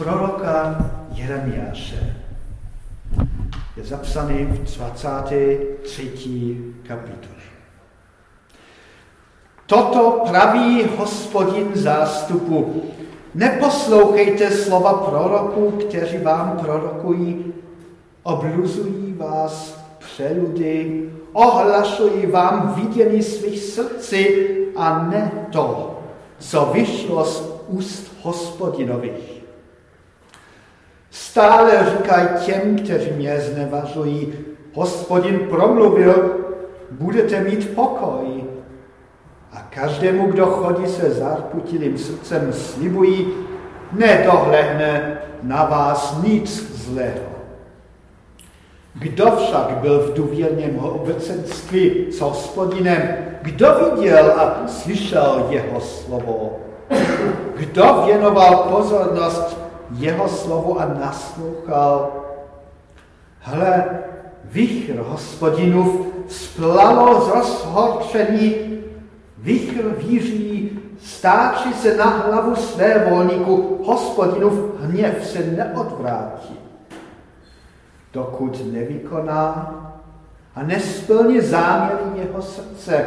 proroka Jeremiáše. Je zapsaný v 23. kapitole. Toto praví hospodin zástupu. Neposlouchejte slova proroků, kteří vám prorokují, obluzují vás přeludy, ohlašují vám vidění svých srdci a ne to, co vyšlo z úst hospodinových. Stále říkají těm, kteří mě znevažují, hospodin promluvil, budete mít pokoj. A každému, kdo chodí se zarputilým srdcem, slibují, nedohlehne na vás nic zlého. Kdo však byl v důvěrném obecenství s hospodinem, kdo viděl a slyšel jeho slovo? Kdo věnoval pozornost jeho slovu a naslouchal? Hle, vichr hospodinův splalo z rozhorčení, vichr víří, stáčí se na hlavu své volníku, hospodinův hněv se neodvrátí dokud nevykoná a nesplní záměry jeho srdce.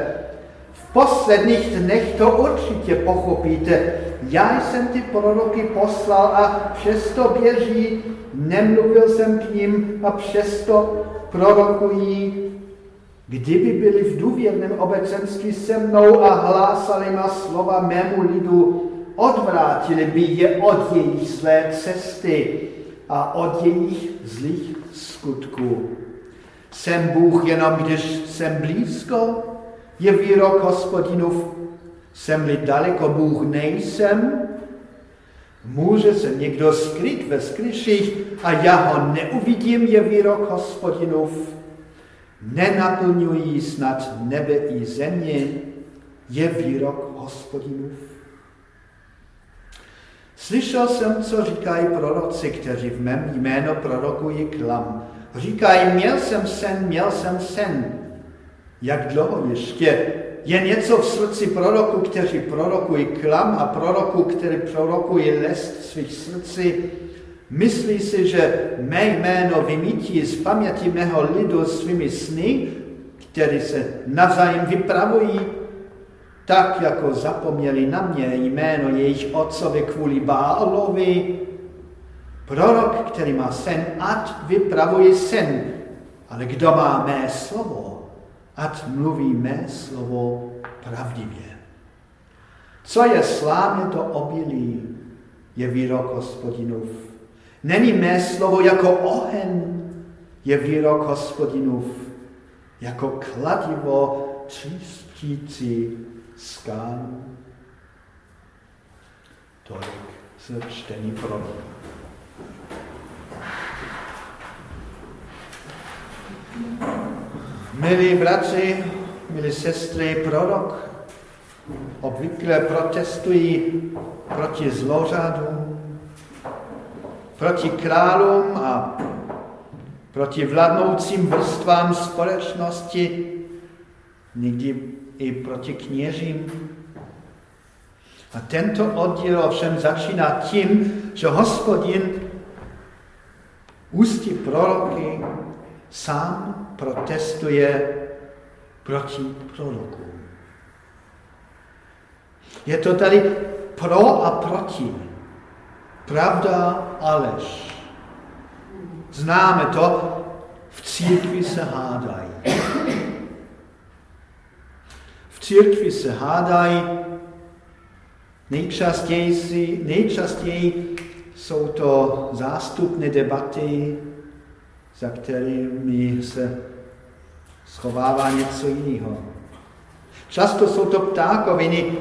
V posledních dnech to určitě pochopíte. Já jsem ty proroky poslal a přesto běží, nemluvil jsem k ním a přesto prorokují. Kdyby byli v důvěrném obecenství se mnou a hlásali ma slova mému lidu, odvrátili by je od jejich své cesty a od jejich zlých skutků. Jsem Bůh jenom, když jsem blízko, je výrok hospodinův. Jsem-li daleko, Bůh nejsem. Může se někdo skryt ve skryších a já ho neuvidím, je výrok hospodinův. Nenaplňují snad nebe i země, je výrok hospodinův. Slyšel jsem, co říkají proroci, kteří v mém jméno prorokují klam. Říkají, měl jsem sen, měl jsem sen. Jak dlouho ještě? Je něco v srdci proroku, kteří prorokují klam a proroku, který prorokují lest svých srdcí. Myslí si, že mé jméno vymítí z paměti mého lidu svými sny, které se navzájem vypravují tak jako zapomněli na mě jméno jejich otcovi kvůli Bálovi, prorok, který má sen, ať vypravuje sen, ale kdo má mé slovo, ať mluví mé slovo pravdivě. Co je slámě, to obilí, je výrok hospodinův. Není mé slovo jako ohen, je výrok hospodinův, jako kladivo čistící skálu. Tolik z čtení proroka. Milí bratři, milí sestry, prorok obvykle protestují proti zlořádům, proti králům a proti vládnoucím vrstvám společnosti, někdy i proti kněžím. A tento oddíl ovšem začíná tím, že hospodin ústí proroky sám protestuje proti prorokům. Je to tady pro a proti. Pravda a lež. Známe to, v církvi se hádají církvi se hádají, nejčastěji, nejčastěji jsou to zástupné debaty, za kterými se schovává něco jiného. Často jsou to ptákoviny,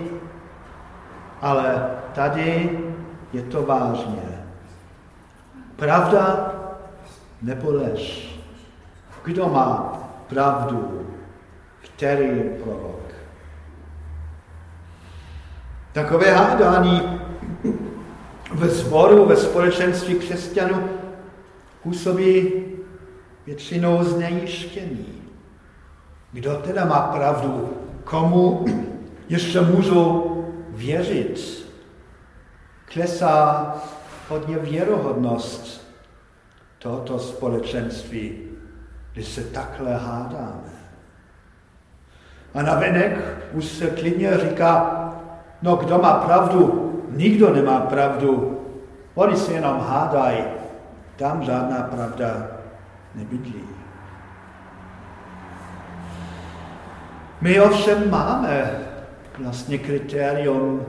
ale tady je to vážně. Pravda nebo lež? Kdo má pravdu? Který prorok? Takové hádání ve zboru, ve společenství křesťanů působí většinou znejištění. Kdo teda má pravdu? Komu ještě můžu věřit? Klesá hodně věrohodnost tohoto společenství, když se takhle hádáme. A na venek už se klidně říká, no kdo má pravdu, nikdo nemá pravdu, oni se jenom hádají, tam žádná pravda nebydlí. My ovšem máme vlastně kritérium,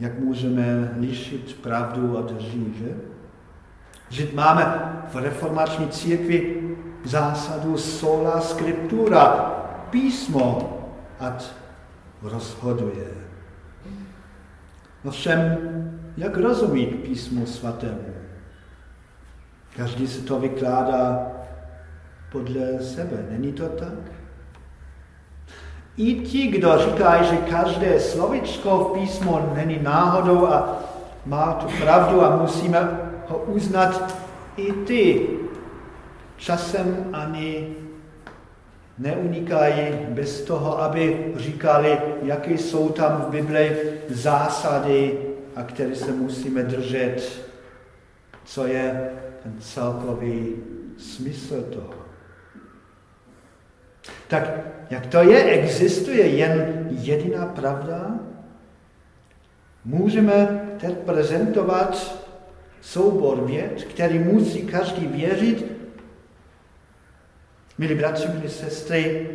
jak můžeme lišit pravdu od lží, že? Že máme v reformační církvi zásadu sola scriptura, písmo, ať rozhoduje. Ovšem, jak rozumít písmu svatému? Každý si to vykládá podle sebe, není to tak? I ti, kdo říkají, že každé slovičko v písmu není náhodou a má tu pravdu a musíme ho uznat, i ty časem ani neunikají bez toho, aby říkali, jaké jsou tam v Bibli zásady, a které se musíme držet, co je ten celkový smysl toho. Tak jak to je, existuje jen jediná pravda? Můžeme teď prezentovat soubor věd, který musí každý věřit. Milí bratři, milí sestry,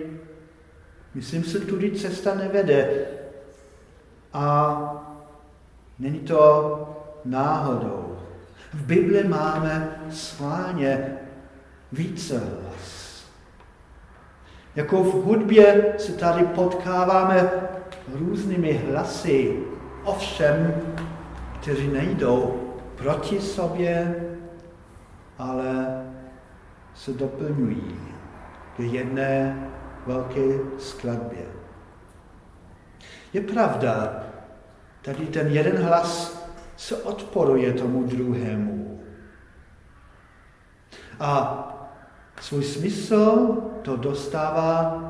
myslím si, tudy cesta nevede. A není to náhodou. V Bibli máme sválně více. Jako v hudbě se tady potkáváme různými hlasy, ovšem, kteří nejdou proti sobě, ale se doplňují k jedné velké skladbě. Je pravda, tady ten jeden hlas se odporuje tomu druhému. A svůj smysl to dostává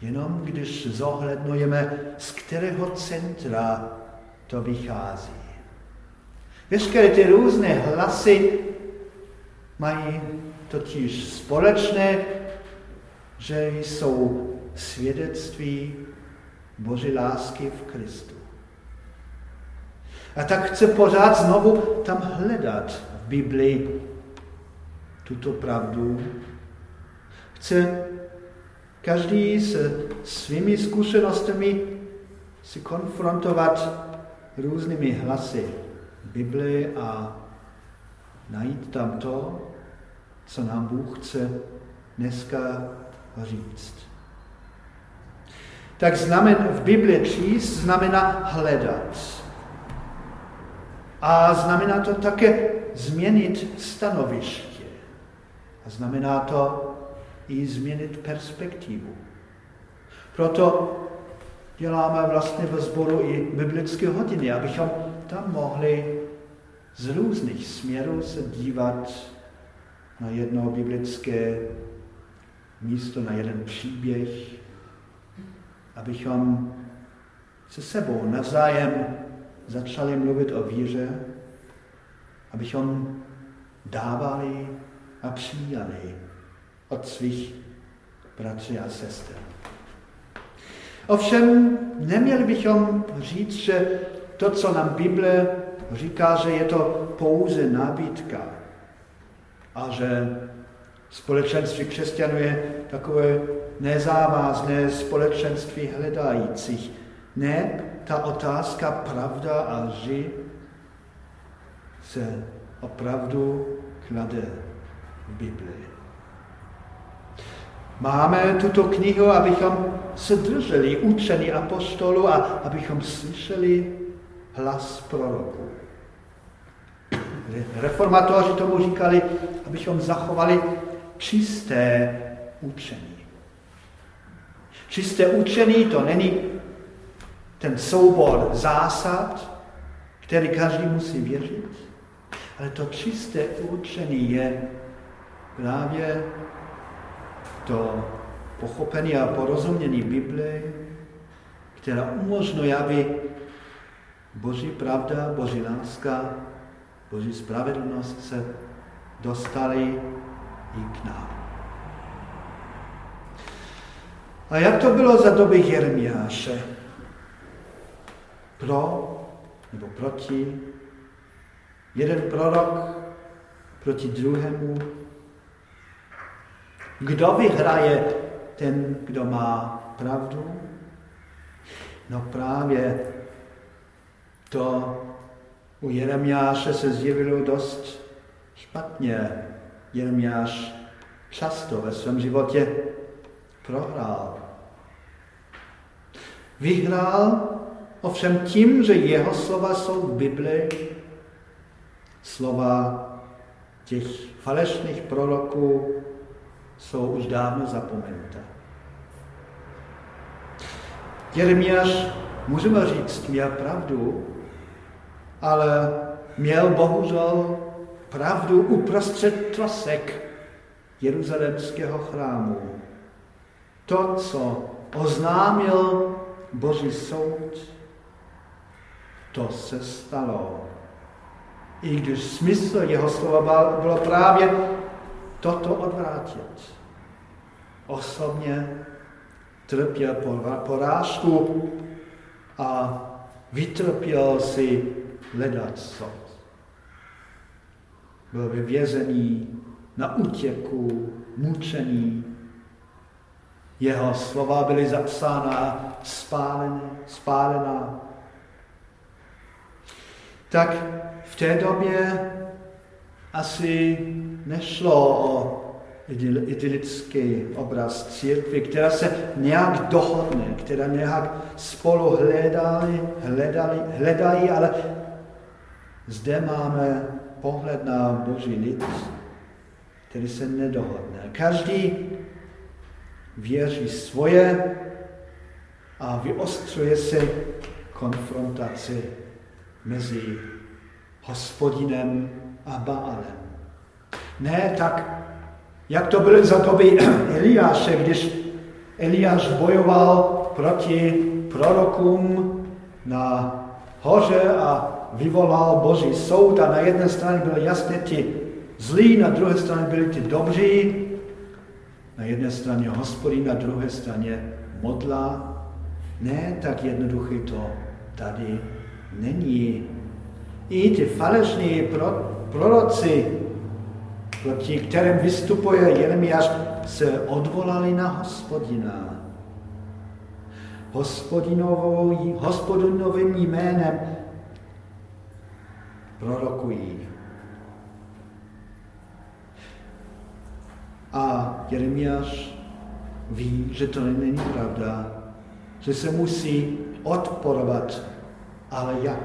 jenom, když zohlednujeme, z kterého centra to vychází. Veškeré ty různé hlasy mají totiž společné, že jsou svědectví Boží lásky v Kristu. A tak chce pořád znovu tam hledat v Biblii tuto pravdu. Chce každý se svými zkušenostmi si konfrontovat různými hlasy Bible a najít tam to, co nám Bůh chce dneska říct. Tak znamen, v Bibli číst znamená hledat. A znamená to také změnit stanoviště. A znamená to i změnit perspektivu. Proto děláme vlastně ve sboru i biblické hodiny, abychom tam mohli z různých směrů se dívat na jedno biblické místo, na jeden příběh, abychom se sebou navzájem začali mluvit o víře, abychom dávali a přijali od svých bratří a sester. Ovšem neměli bychom říct, že to, co nám Bible říká, že je to pouze nabídka a že společenství křesťanů je takové nezávazné společenství hledajících. Ne, ta otázka pravda a lži se opravdu klade v Biblii. Máme tuto knihu, abychom se drželi učení apostolu a abychom slyšeli hlas proroku. Reformatoři tomu říkali, abychom zachovali čisté učení. Čisté učení to není ten soubor zásad, který každý musí věřit, ale to čisté učení je právě to pochopení a porozumění Bible, která umožňuje, aby Boží pravda, Boží láska Boží spravedlnost se dostali i k nám. A jak to bylo za doby Jeremiáše? Pro nebo proti? Jeden prorok proti druhému? Kdo vyhraje ten, kdo má pravdu? No právě to u Jeremiáše se zjevilo dost špatně. Jeremiáš často ve svém životě prohrál. Vyhrál ovšem tím, že jeho slova jsou v Bibli, slova těch falešných proroků jsou už dávno zapomenuté. Jeremiáš, můžeme říct, měl pravdu, ale měl bohužel pravdu uprostřed trosek Jeruzalémského chrámu. To, co oznámil Boží soud, to se stalo. I když smysl jeho slova bylo právě toto odvrátit. Osobně trpěl porážku a vytrpěl si hledat soud. Byl vyvězený na útěku, mučení. Jeho slova byly zapsána, spálené, spálená. Tak v té době asi nešlo o idylický obraz církvy, která se nějak dohodne, která nějak spolu hledali, hledali, hledají, ale zde máme pohled na Boží lid, který se nedohodne. Každý věří svoje a vyostřuje se konfrontaci mezi hospodinem a Baalem. Ne tak, jak to bylo za doby Eliáše, když Eliáš bojoval proti prorokům na hoře a vyvolal Boží soud a na jedné straně byly jasně ti zlí, na druhé straně byli ti dobří, na jedné straně hospodin, na druhé straně modla. Ne, tak jednoduché to tady není. I ty falešní pro, proroci, proti kterým vystupuje Jeremiáš, se odvolali na hospodina. Hospodinovým jménem prorokují. A Jeremiáš ví, že to není pravda, že se musí odporovat. Ale jak?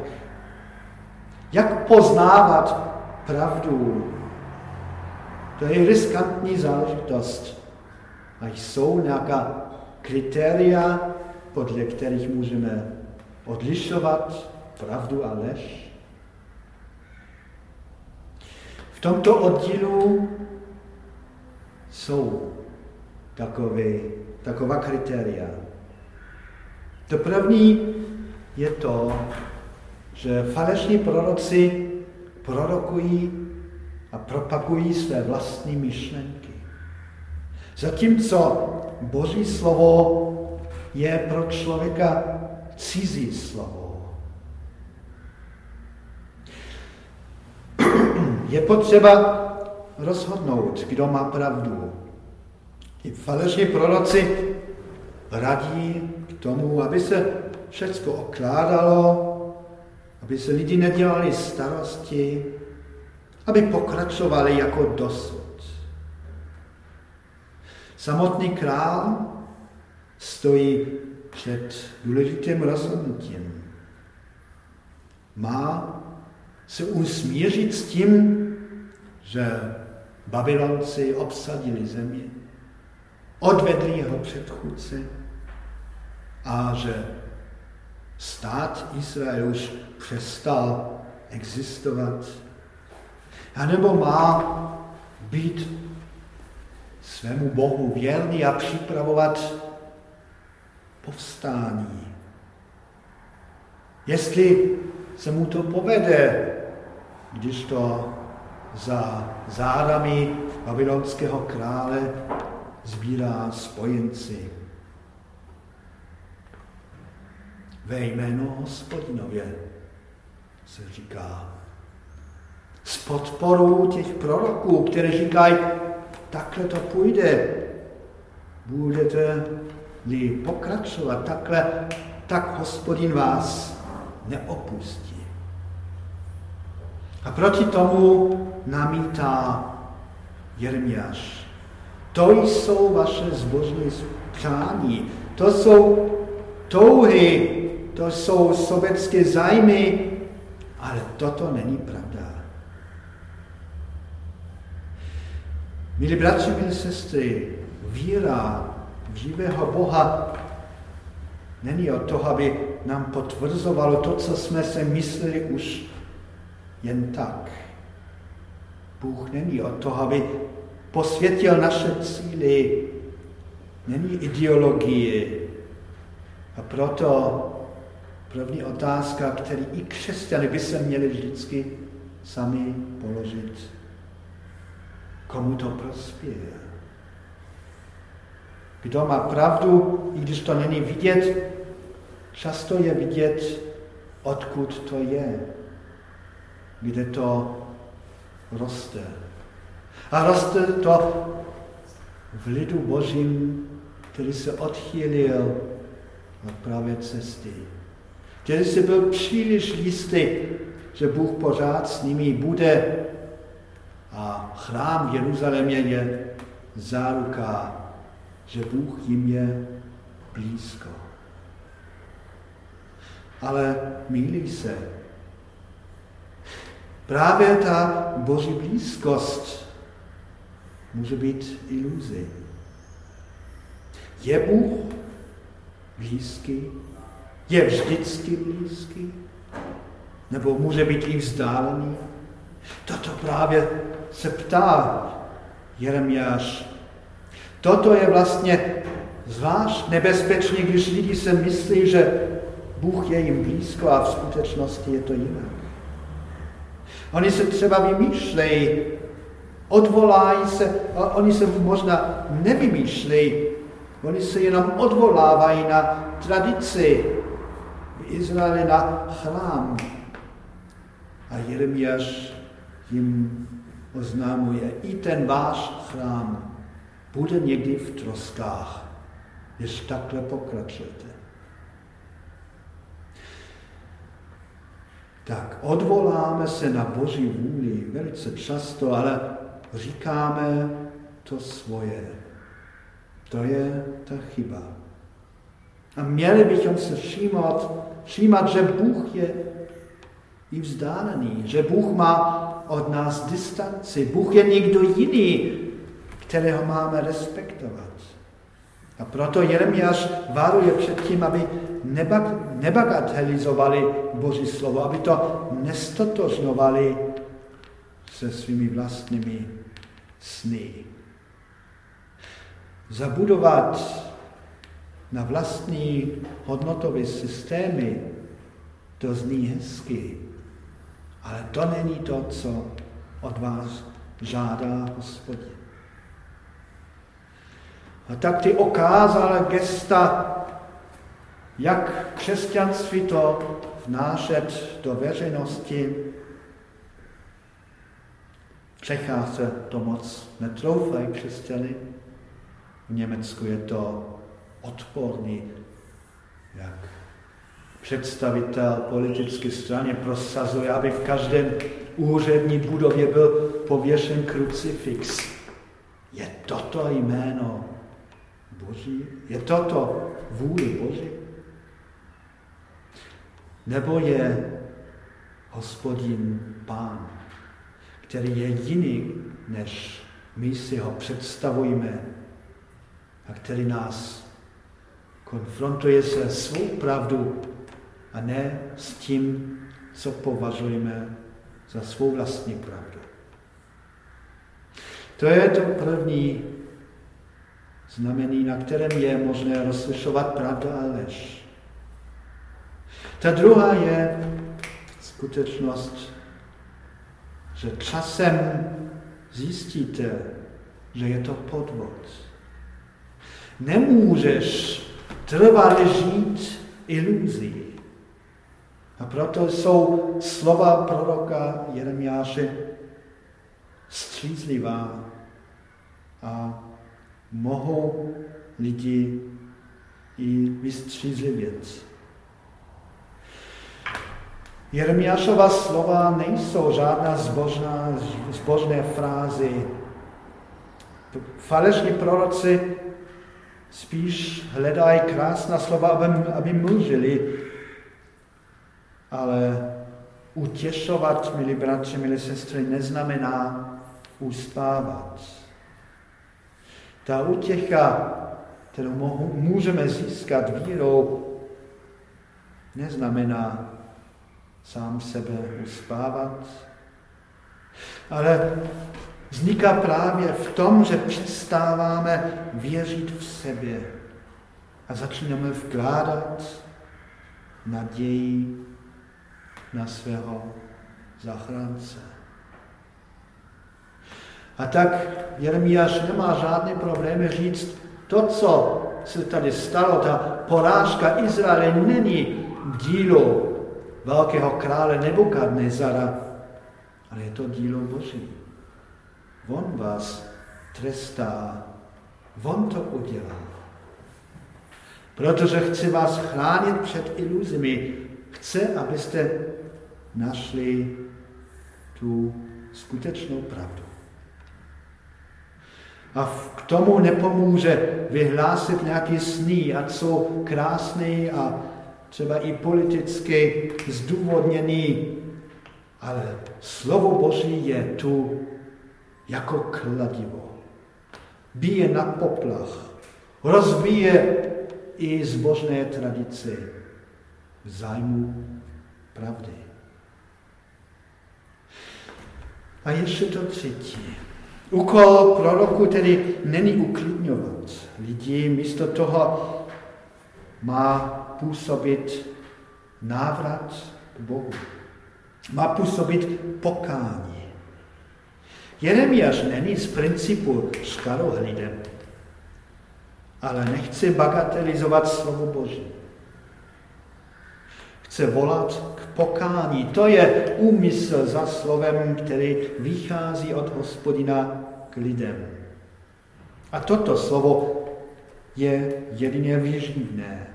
Jak poznávat pravdu? To je riskantní záležitost. A jsou nějaká kritéria, podle kterých můžeme odlišovat pravdu a lež? V tomto oddílu jsou takové, taková kritéria. To první je to, že falešní proroci prorokují a propagují své vlastní myšlenky. Zatímco Boží slovo je pro člověka cizí slovo. Je potřeba rozhodnout, kdo má pravdu. Ti falešní proroci radí k tomu, aby se všechno okládalo, aby se lidi nedělali starosti, aby pokračovali jako dosud. Samotný král stojí před důležitým rozhodnutím. Má se usmířit s tím, že Babylonci obsadili zemi, odvedli jeho předchůdce a že stát Izrael už přestal existovat. A nebo má být svému Bohu věrný a připravovat povstání. Jestli se mu to povede, když to za zádami babylonského krále sbírá spojenci. Ve jméno hospodinově se říká. S podporou těch proroků, které říkají, takhle to půjde, budete-li pokračovat takhle, tak hospodin vás neopustí. A proti tomu namítá Jeremiáš. To jsou vaše zbožné přání, to jsou touhy, to jsou sobecké zájmy, ale toto není pravda. Milí bratři, milí sestry, víra v živého Boha není o to, aby nám potvrzovalo to, co jsme se mysleli už jen tak. Bůh není o to, aby posvětil naše cíly, není ideologie. A proto první otázka, který i křesťany by se měli vždycky sami položit. Komu to prospěje? Kdo má pravdu, i když to není vidět, často je vidět, odkud to je, kde to roste. A roste to v lidu Božím, který se odchýlil od pravé cesty. Který si byl příliš jistý, že Bůh pořád s nimi bude a chrám v Jeruzalémě je záruka, že Bůh jim je blízko. Ale mílí se. Právě ta boží blízkost může být iluzi. Je Bůh blízký? Je vždycky blízký? Nebo může být i vzdálený? Toto právě se ptá Jeremiáš. Toto je vlastně zvlášť nebezpečné, když lidi se myslí, že Bůh je jim blízko a v skutečnosti je to jinak. Oni se třeba vymýšlejí, odvolají se, oni se možná nevymýšlejí, oni se jenom odvolávají na tradici v Izraeli na chrám. A Jeremiáš jim oznámuje, i ten váš chrám bude někdy v troskách, když takhle pokračujete. Tak odvoláme se na Boží vůli velice často, ale říkáme to svoje. To je ta chyba. A měli bychom se všímat, všímat, že Bůh je i vzdálený, že Bůh má od nás distanci. Bůh je někdo jiný, kterého máme respektovat. A proto Jeremiáš varuje před tím, aby nebagatelizovali Boží slovo, aby to nestotožnovali se svými vlastními sny. Zabudovat na vlastní hodnotové systémy, to zní hezky, ale to není to, co od vás žádá hospodin. A tak ty okázalé gesta, jak křesťanství to vnášet do veřejnosti, v Čechách se to moc netroufají křesťany, v Německu je to odporný, jak představitel politické strany prosazuje, aby v každém úřední budově byl pověšen krucifix. Je toto jméno Boží? Je toto vůli Boží? Nebo je hospodin pán, který je jiný, než my si ho představujeme a který nás konfrontuje se svou pravdu a ne s tím, co považujeme za svou vlastní pravdu. To je to první znamení, na kterém je možné rozlišovat pravda a lež. Ta druhá je skutečnost, že časem zjistíte, že je to podvod. Nemůžeš trvale žít iluzí. A proto jsou slova proroka Jeremiáše střízlivá a mohou lidi i vystřízlivět. Jeremiášova slova nejsou žádná zbožná, zbožné frázy. Falešní proroci spíš hledají krásná slova, aby, aby mluvili, ale utěšovat, milí bratři, milí sestry, neznamená uspávat. Ta utěcha, kterou můžeme získat vírou, neznamená sám sebe uspávat, ale vzniká právě v tom, že přestáváme věřit v sebe a začínáme vkládat naději na svého zachránce. A tak Jeremiáš nemá žádný problém říct, to, co se tady stalo, ta porážka Izraele není dílo velkého krále Nebukadnezara, ale je to dílo Boží. On vás trestá, on to udělá. Protože chce vás chránit před iluzemi. Chce, abyste našli tu skutečnou pravdu. A k tomu nepomůže vyhlásit nějaký sny, ať jsou krásné a třeba i politicky zdůvodněný, ale slovo Boží je tu jako kladivo. Bije na poplach, rozbije i zbožné tradice v zájmu pravdy. A ještě to třetí. Úkol proroku tedy není uklidňovat lidi, místo toho má působit návrat k Bohu. Má působit pokání. Jeremiáš není z principu škarohlídem, ale nechce bagatelizovat slovo Boží. Chce volat k pokání. To je úmysl za slovem, který vychází od hospodina k lidem. A toto slovo je jedině výživné.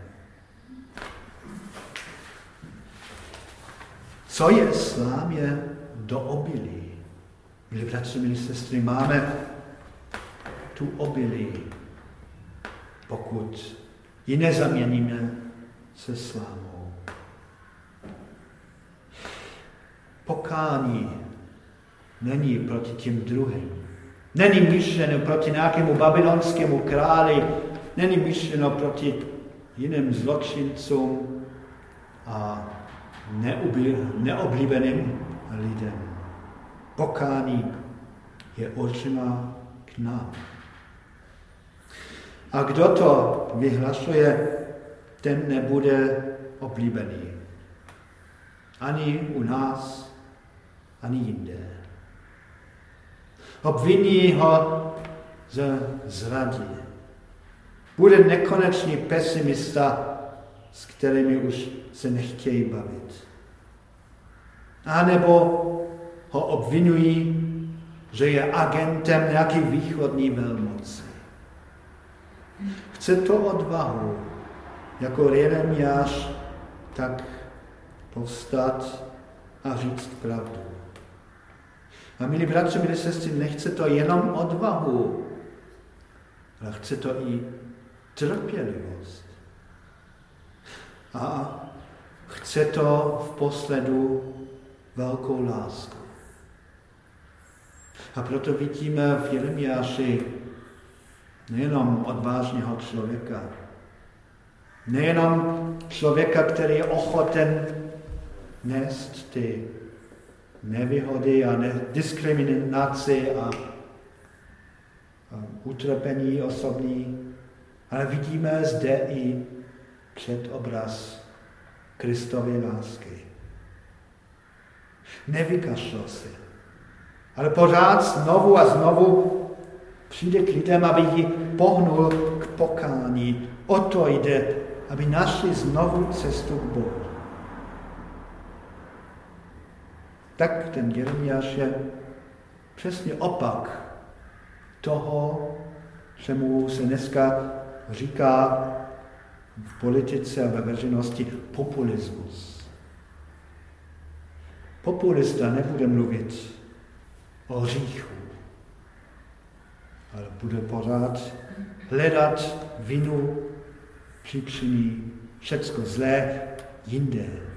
Co je slámě do obilí? Milí bratři, milí sestry, máme tu obilí, pokud ji nezaměníme se slámou. Pokání není proti těm druhým. Není myšleno proti nějakému babylonskému králi, není myšleno proti jiným zločincům a neoblíbeným lidem. Pokání je očima k nám. A kdo to vyhlašuje, ten nebude oblíbený. Ani u nás, ani jinde. Obviní ho ze zrady. Bude nekonečný pesimista, s kterými už se nechtějí bavit. A nebo ho obvinují, že je agentem nějaký východní velmoci. Chce to odvahu, jako Jeremiáš, tak povstat a říct pravdu. A milí bratři, milí sestry, nechce to jenom odvahu, ale chce to i trpělivost. A chce to v posledu velkou lásku. A proto vidíme v Jeremiáši nejenom odvážného člověka, nejenom člověka, který je ochoten nést ty nevýhody a diskriminaci a, a utrpení osobní, ale vidíme zde i předobraz Kristovy lásky. Nevykašlal se. Ale pořád znovu a znovu přijde k lidem, aby ji pohnul k pokání. O to jde, aby našli znovu cestu k Bohu. Tak ten Jeremiáš je přesně opak toho, čemu se dneska říká v politice a ve veřejnosti populismus. Populista nebude mluvit o hříchu, ale bude pořád hledat vinu, příčiny, všecko zlé jinde.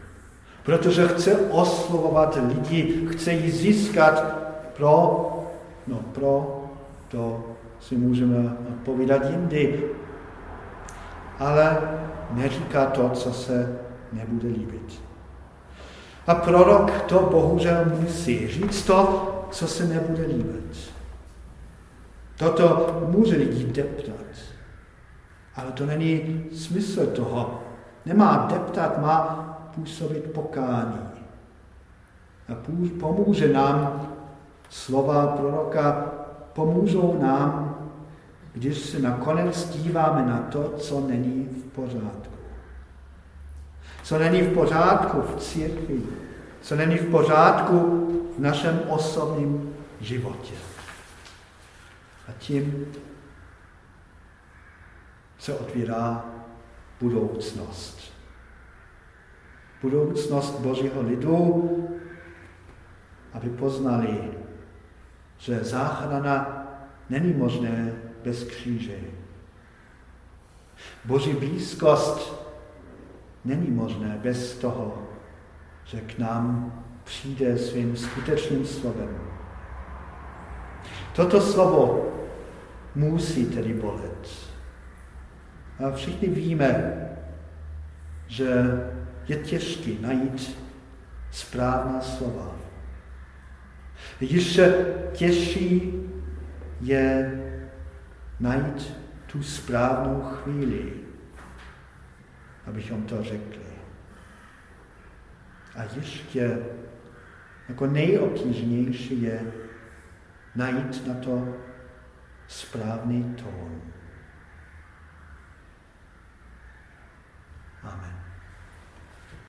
Protože chce oslovovat lidi, chce ji získat pro, no pro, to si můžeme odpovídat jindy. Ale neříká to, co se nebude líbit. A prorok to bohužel musí říct to, co se nebude líbit. Toto může lidi deptat, ale to není smysl toho. Nemá deptat, má působit pokání. A pomůže nám slova proroka, pomůžou nám, když se nakonec díváme na to, co není v pořádku. Co není v pořádku v církvi, co není v pořádku v našem osobním životě. A tím se otvírá budoucnost. Budoucnost Božího lidu, aby poznali, že záchrana není možné bez kříže. Boží blízkost není možné bez toho, že k nám přijde svým skutečným slovem. Toto slovo musí tedy bolet. A všichni víme, že je těžké najít správná slova. Ještě těžší je najít tu správnou chvíli, abychom to řekli. A ještě jako nejobtížnější je najít na to správný tón. Amen.